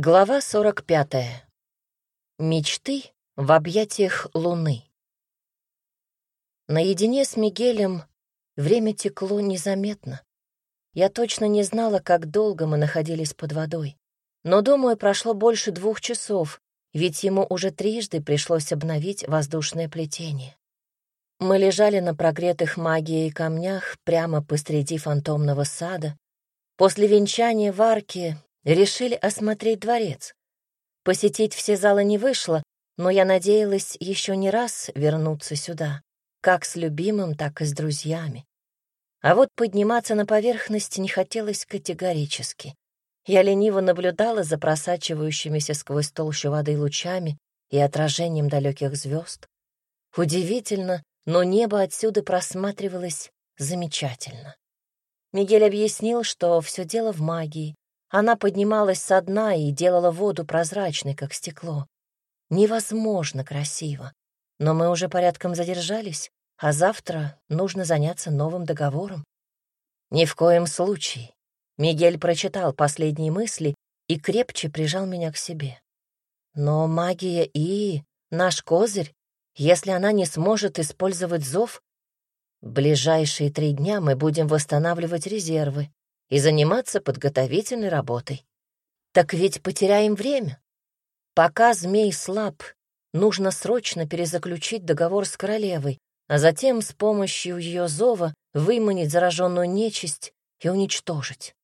Глава 45. Мечты в объятиях Луны. Наедине с Мигелем время текло незаметно. Я точно не знала, как долго мы находились под водой. Но, думаю, прошло больше двух часов, ведь ему уже трижды пришлось обновить воздушное плетение. Мы лежали на прогретых магией камнях прямо посреди фантомного сада. После венчания в арке решили осмотреть дворец. Посетить все залы не вышло, но я надеялась еще не раз вернуться сюда, как с любимым, так и с друзьями. А вот подниматься на поверхность не хотелось категорически. Я лениво наблюдала за просачивающимися сквозь толщу воды лучами и отражением далеких звезд. Удивительно, но небо отсюда просматривалось замечательно. Мигель объяснил, что все дело в магии, она поднималась со дна и делала воду прозрачной, как стекло. Невозможно красиво. Но мы уже порядком задержались, а завтра нужно заняться новым договором. Ни в коем случае. Мигель прочитал последние мысли и крепче прижал меня к себе. Но магия и наш козырь, если она не сможет использовать зов, в ближайшие три дня мы будем восстанавливать резервы, и заниматься подготовительной работой. Так ведь потеряем время. Пока змей слаб, нужно срочно перезаключить договор с королевой, а затем с помощью ее зова выманить зараженную нечисть и уничтожить.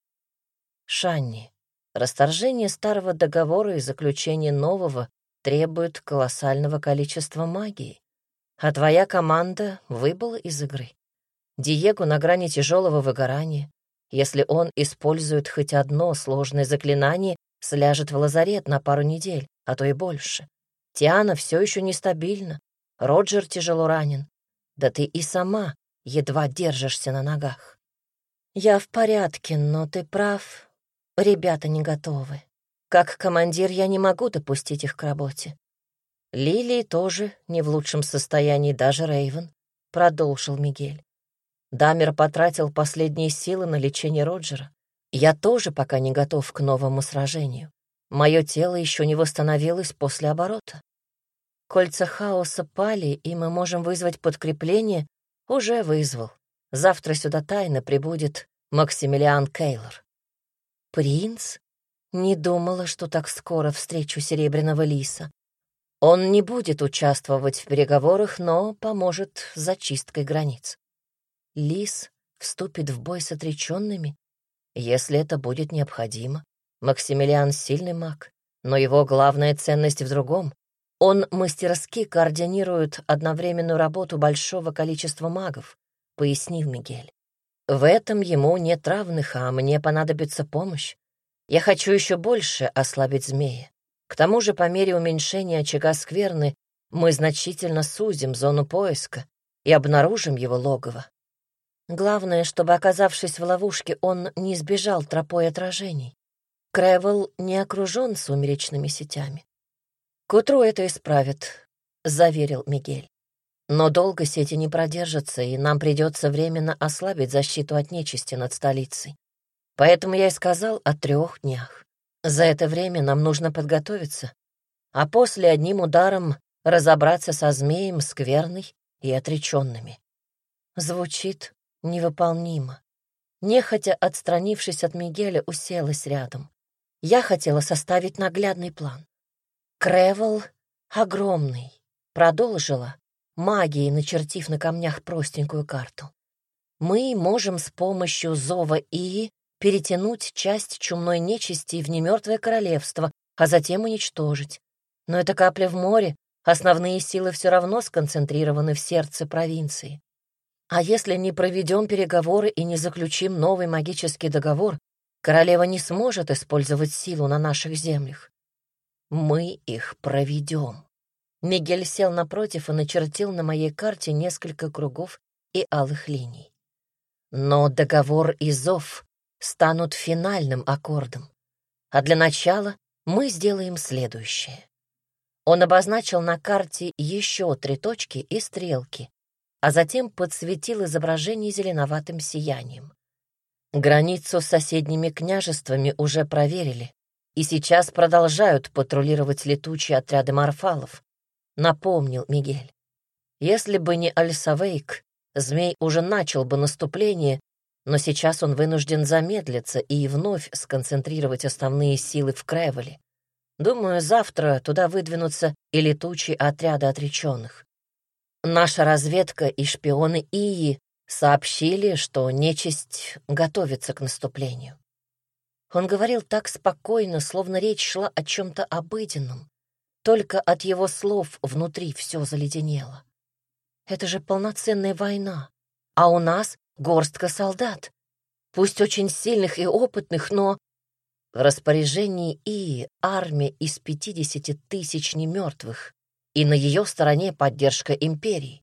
Шанни, расторжение старого договора и заключение нового требует колоссального количества магии, а твоя команда выбыла из игры. Диего на грани тяжелого выгорания, если он использует хоть одно сложное заклинание, сляжет в лазарет на пару недель, а то и больше. Тиана все еще нестабильна, Роджер тяжело ранен. Да ты и сама едва держишься на ногах. Я в порядке, но ты прав. Ребята не готовы. Как командир я не могу допустить их к работе. Лилии тоже не в лучшем состоянии, даже Рейвен, продолжил Мигель. Дамер потратил последние силы на лечение Роджера. Я тоже пока не готов к новому сражению. Мое тело еще не восстановилось после оборота. Кольца хаоса пали, и мы можем вызвать подкрепление. Уже вызвал. Завтра сюда тайно прибудет Максимилиан Кейлор. Принц? Не думала, что так скоро встречу Серебряного Лиса. Он не будет участвовать в переговорах, но поможет с зачисткой границ. Лис вступит в бой с отреченными, если это будет необходимо. Максимилиан — сильный маг, но его главная ценность в другом. Он мастерски координирует одновременную работу большого количества магов, — пояснил Мигель. В этом ему нет равных, а мне понадобится помощь. Я хочу еще больше ослабить змея. К тому же, по мере уменьшения очага скверны, мы значительно сузим зону поиска и обнаружим его логово. Главное, чтобы, оказавшись в ловушке, он не сбежал тропой отражений. Крэвел не окружен сумеречными сетями. «К утру это исправит», — заверил Мигель. «Но долго сети не продержатся, и нам придется временно ослабить защиту от нечисти над столицей. Поэтому я и сказал о трех днях. За это время нам нужно подготовиться, а после одним ударом разобраться со змеем, скверной и отреченными. Звучит невыполнимо. Нехотя отстранившись от Мигеля, уселась рядом. Я хотела составить наглядный план. Кревел огромный, продолжила, магией начертив на камнях простенькую карту. Мы можем с помощью зова И перетянуть часть чумной нечисти в немертвое королевство, а затем уничтожить. Но это капля в море, основные силы все равно сконцентрированы в сердце провинции. А если не проведем переговоры и не заключим новый магический договор, королева не сможет использовать силу на наших землях. Мы их проведем. Мигель сел напротив и начертил на моей карте несколько кругов и алых линий. Но договор и зов станут финальным аккордом. А для начала мы сделаем следующее. Он обозначил на карте еще три точки и стрелки, а затем подсветил изображение зеленоватым сиянием. Границу с соседними княжествами уже проверили. и сейчас продолжают патрулировать летучие отряды морфалов, напомнил Мигель. Если бы не Альсавейк, змей уже начал бы наступление, но сейчас он вынужден замедлиться и вновь сконцентрировать основные силы в Кревеле. Думаю, завтра туда выдвинутся и летучие отряды отреченных. Наша разведка и шпионы Ии сообщили, что нечисть готовится к наступлению. Он говорил так спокойно, словно речь шла о чем-то обыденном. Только от его слов внутри все заледенело. Это же полноценная война, а у нас горстка солдат. Пусть очень сильных и опытных, но в распоряжении Ии армия из 50 тысяч немертвых, и на ее стороне поддержка империи.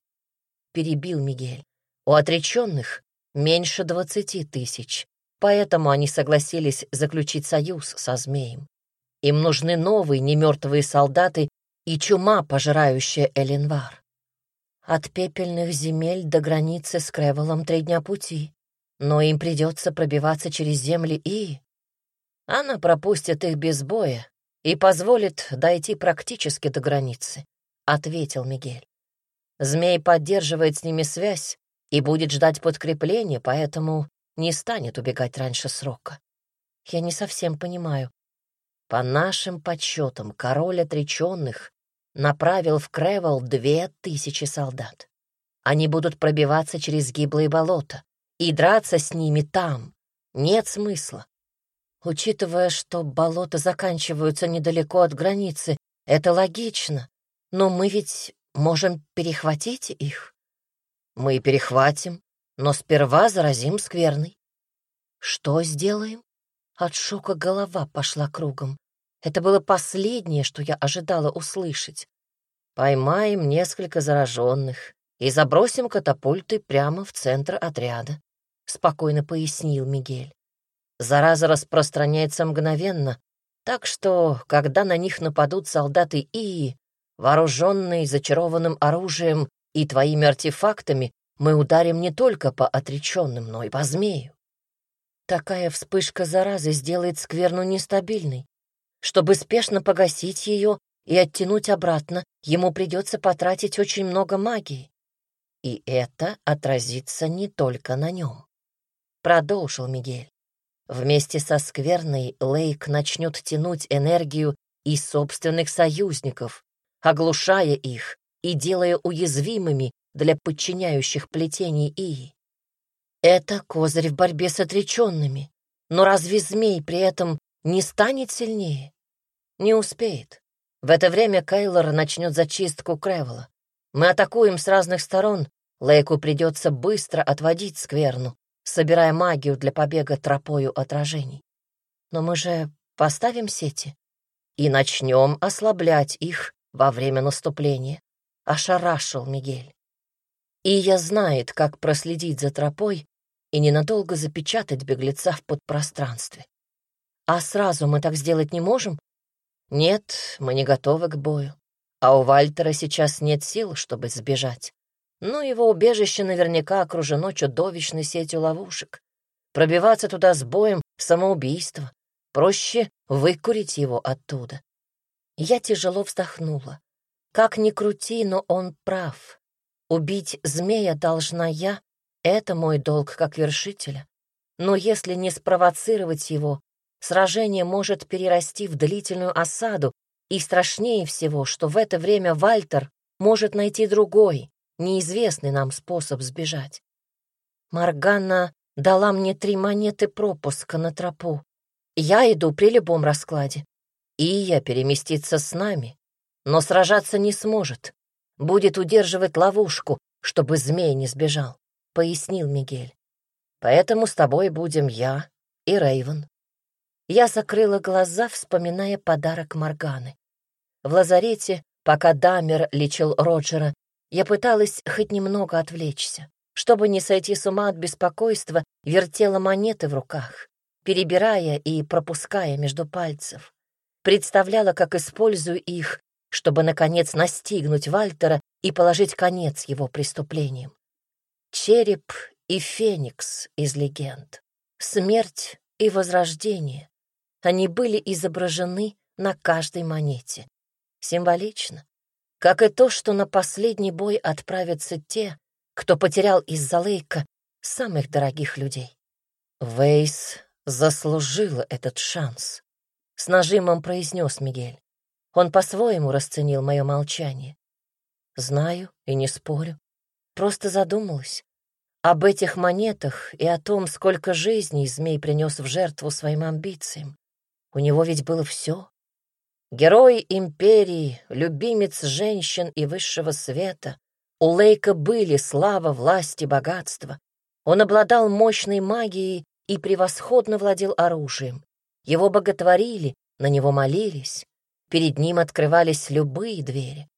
Перебил Мигель. У отреченных меньше 20 тысяч, Поэтому они согласились заключить союз со змеем. Им нужны новые немертвые солдаты и чума, пожирающая Эленвар. От пепельных земель до границы с Кревелом три дня пути, но им придется пробиваться через земли и... Она пропустит их без боя и позволит дойти практически до границы, — ответил Мигель. Змей поддерживает с ними связь и будет ждать подкрепления, поэтому не станет убегать раньше срока. Я не совсем понимаю. По нашим подсчетам, король отреченных направил в Кревел две тысячи солдат. Они будут пробиваться через гиблые болота, и драться с ними там нет смысла. Учитывая, что болота заканчиваются недалеко от границы, это логично, но мы ведь можем перехватить их. Мы перехватим, но сперва заразим скверной. Что сделаем? От шока голова пошла кругом. Это было последнее, что я ожидала услышать. Поймаем несколько зараженных и забросим катапульты прямо в центр отряда, спокойно пояснил Мигель. Зараза распространяется мгновенно, так что, когда на них нападут солдаты Ии, вооруженные зачарованным оружием и твоими артефактами, мы ударим не только по отреченным, но и по змею. Такая вспышка заразы сделает скверну нестабильной. Чтобы спешно погасить ее и оттянуть обратно, ему придется потратить очень много магии. И это отразится не только на нем. Продолжил Мигель. Вместе со скверной Лейк начнет тянуть энергию из собственных союзников, оглушая их и делая уязвимыми для подчиняющих плетений Ии. Это козырь в борьбе с отреченными. Но разве змей при этом не станет сильнее? Не успеет. В это время Кайлор начнет зачистку Кревела. Мы атакуем с разных сторон. Лейку придется быстро отводить скверну, собирая магию для побега тропою отражений. Но мы же поставим сети и начнем ослаблять их во время наступления. Ошарашил Мигель. Ия знает, как проследить за тропой и ненадолго запечатать беглеца в подпространстве. А сразу мы так сделать не можем? Нет, мы не готовы к бою. А у Вальтера сейчас нет сил, чтобы сбежать. Но его убежище наверняка окружено чудовищной сетью ловушек. Пробиваться туда с боем — самоубийство. Проще выкурить его оттуда. Я тяжело вздохнула. Как ни крути, но он прав. Убить змея должна я, это мой долг как вершителя. Но если не спровоцировать его, сражение может перерасти в длительную осаду, и страшнее всего, что в это время Вальтер может найти другой, неизвестный нам способ сбежать. Марганна дала мне три монеты пропуска на тропу. Я иду при любом раскладе. И я переместится с нами, но сражаться не сможет будет удерживать ловушку, чтобы змей не сбежал», — пояснил Мигель. «Поэтому с тобой будем я и Рейвен». Я закрыла глаза, вспоминая подарок Морганы. В лазарете, пока Дамер лечил Роджера, я пыталась хоть немного отвлечься. Чтобы не сойти с ума от беспокойства, вертела монеты в руках, перебирая и пропуская между пальцев. Представляла, как использую их чтобы, наконец, настигнуть Вальтера и положить конец его преступлениям. Череп и феникс из легенд, смерть и возрождение. они были изображены на каждой монете. Символично. Как и то, что на последний бой отправятся те, кто потерял из-за Лейка самых дорогих людей. Вейс заслужила этот шанс. С нажимом произнес Мигель. Он по-своему расценил мое молчание. Знаю и не спорю. Просто задумалась. Об этих монетах и о том, сколько жизней змей принес в жертву своим амбициям. У него ведь было все. Герой империи, любимец женщин и высшего света. У Лейка были слава, власть и богатство. Он обладал мощной магией и превосходно владел оружием. Его боготворили, на него молились. Перед ним открывались любые двери.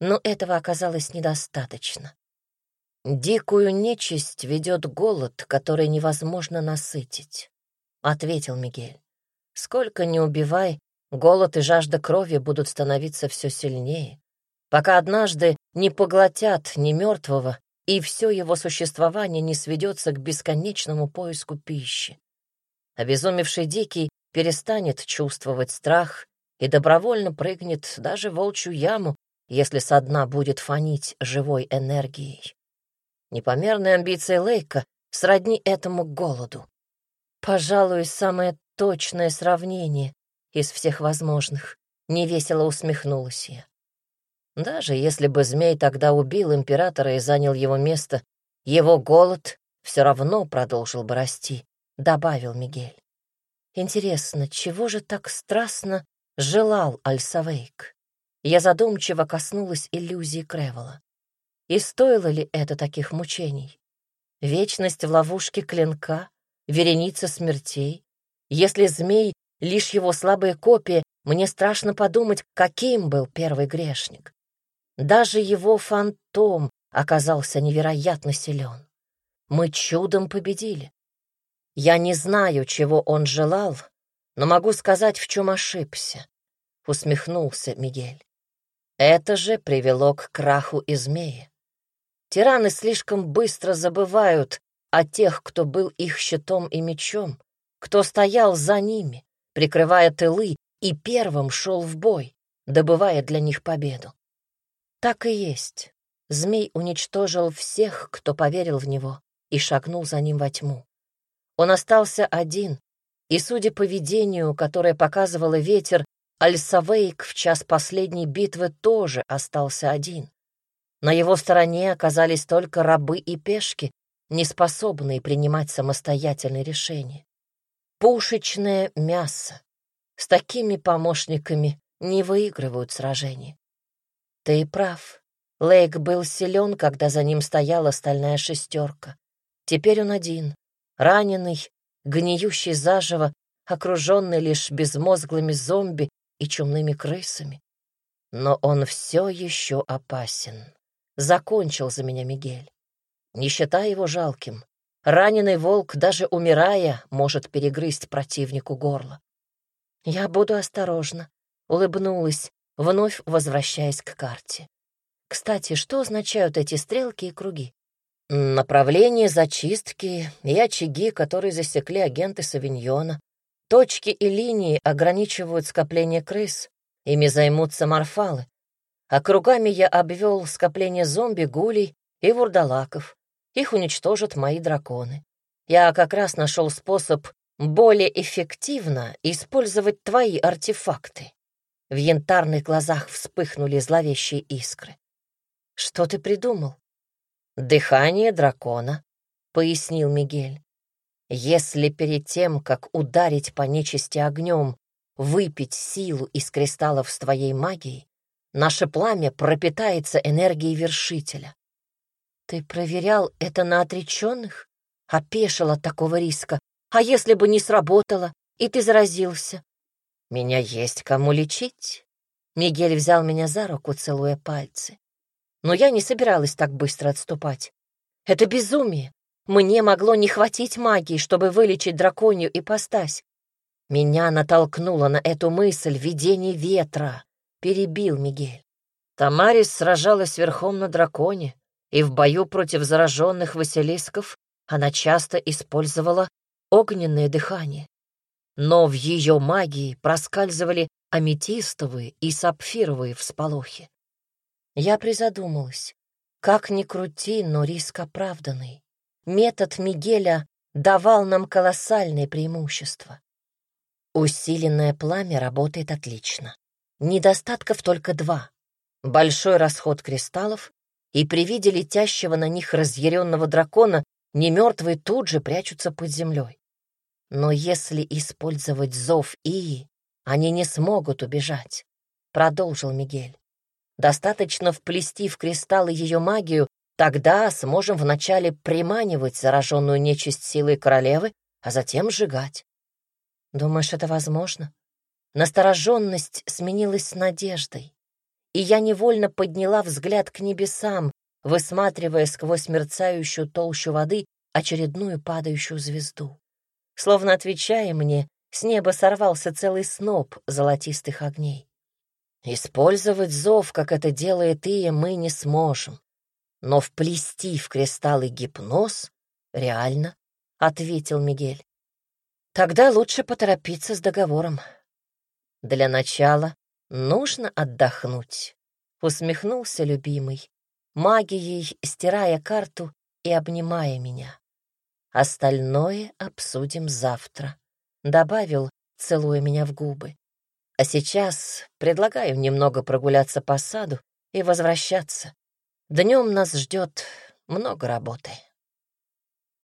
Но этого оказалось недостаточно. «Дикую нечисть ведет голод, который невозможно насытить», — ответил Мигель. «Сколько ни убивай, голод и жажда крови будут становиться все сильнее, пока однажды не поглотят ни мертвого, и все его существование не сведется к бесконечному поиску пищи. Обезумевший дикий перестанет чувствовать страх и добровольно прыгнет даже в волчью яму, если со дна будет фонить живой энергией. Непомерные амбиции Лейка сродни этому голоду. Пожалуй, самое точное сравнение из всех возможных. Невесело усмехнулась я. Даже если бы змей тогда убил императора и занял его место, его голод все равно продолжил бы расти, добавил Мигель. Интересно, чего же так страстно желал Альсавейк? Я задумчиво коснулась иллюзии Кревела. И стоило ли это таких мучений? Вечность в ловушке клинка, вереница смертей. Если змей — лишь его слабая копия, мне страшно подумать, каким был первый грешник. Даже его фантом оказался невероятно силен. Мы чудом победили. Я не знаю, чего он желал, но могу сказать, в чем ошибся, — усмехнулся Мигель. Это же привело к краху и змеи. Тираны слишком быстро забывают о тех, кто был их щитом и мечом, кто стоял за ними, прикрывая тылы и первым шел в бой, добывая для них победу. Так и есть. Змей уничтожил всех, кто поверил в него, и шагнул за ним во тьму. Он остался один, и, судя по видению, которое показывало ветер, Альсавейк в час последней битвы тоже остался один. На его стороне оказались только рабы и пешки, неспособные принимать самостоятельные решения. Пушечное мясо. С такими помощниками не выигрывают сражения. Ты прав. Лейк был силен, когда за ним стояла стальная шестерка. Теперь он один, раненый, гниющий заживо, окруженный лишь безмозглыми зомби и чумными крысами. Но он все еще опасен. Закончил за меня Мигель. Не считай его жалким. Раненый волк, даже умирая, может перегрызть противнику горло. Я буду осторожна, улыбнулась, вновь возвращаясь к карте. Кстати, что означают эти стрелки и круги? Направление зачистки и очаги, которые засекли агенты Савиньона. Точки и линии ограничивают скопление крыс. Ими займутся морфалы. А кругами я обвел скопление зомби, гулей и вурдалаков. Их уничтожат мои драконы. Я как раз нашел способ более эффективно использовать твои артефакты. В янтарных глазах вспыхнули зловещие искры. Что ты придумал? «Дыхание дракона», — пояснил Мигель. «Если перед тем, как ударить по нечисти огнем, выпить силу из кристаллов с твоей магией, наше пламя пропитается энергией вершителя». «Ты проверял это на отреченных?» Опешил от такого риска. «А если бы не сработало, и ты заразился?» «Меня есть кому лечить?» Мигель взял меня за руку, целуя пальцы но я не собиралась так быстро отступать. Это безумие. Мне могло не хватить магии, чтобы вылечить драконью ипостась. Меня натолкнуло на эту мысль видение ветра, перебил Мигель. Тамарис сражалась верхом на драконе, и в бою против зараженных Василисков она часто использовала огненное дыхание. но в ее магии проскальзывали аметистовые и сапфировые всполохи. Я призадумалась. Как ни крути, но риск оправданный. Метод Мигеля давал нам колоссальные преимущества. Усиленное пламя работает отлично. Недостатков только два. Большой расход кристаллов, и при виде летящего на них разъяренного дракона немертвые тут же прячутся под землей. Но если использовать зов Ии, они не смогут убежать, — продолжил Мигель. Достаточно вплести в кристаллы ее магию, тогда сможем вначале приманивать зараженную нечисть силой королевы, а затем сжигать. Думаешь, это возможно? Настороженность сменилась надеждой, и я невольно подняла взгляд к небесам, высматривая сквозь мерцающую толщу воды очередную падающую звезду. Словно отвечая мне, с неба сорвался целый сноп золотистых огней. Использовать зов, как это делает Ия, мы не сможем. Но вплести в кристаллы гипноз реально, — ответил Мигель. Тогда лучше поторопиться с договором. Для начала нужно отдохнуть, — усмехнулся любимый, магией стирая карту и обнимая меня. Остальное обсудим завтра», — добавил, целуя меня в губы. «А сейчас предлагаю немного прогуляться по саду и возвращаться. Днем нас ждет много работы».